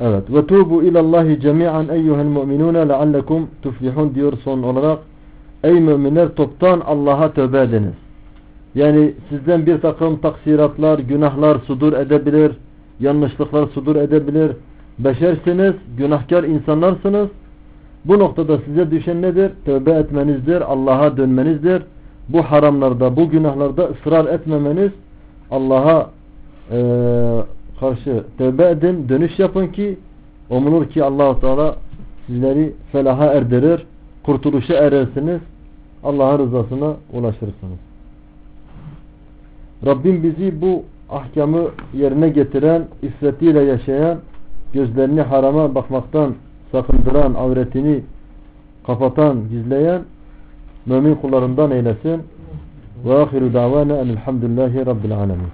Evet. Ve tubu ilallahi cemi'an eyyuhel mu'minune leallekum tuflihun diyor son olarak. Ey müminler toptan Allah'a tövbe ediniz. Yani sizden bir takım taksiratlar, günahlar sudur edebilir, yanlışlıklar sudur edebilir. Beşersiniz, günahkar insanlarsınız. Bu noktada size düşen nedir? Tövbe etmenizdir, Allah'a dönmenizdir. Bu haramlarda, bu günahlarda ısrar etmemeniz, Allah'a e, karşı tövbe edin, dönüş yapın ki umulur ki allah Teala sizleri felaha erdirir, kurtuluşa erersiniz, Allah'ın rızasına ulaşırsınız. Rabbim bizi bu ahkamı yerine getiren, iffetiyle yaşayan, gözlerini harama bakmaktan sakındıran, avretini kapatan, gizleyen mümin kullarından eylesin. Ve ahiru davana enilhamdülillahi rabbil alemin.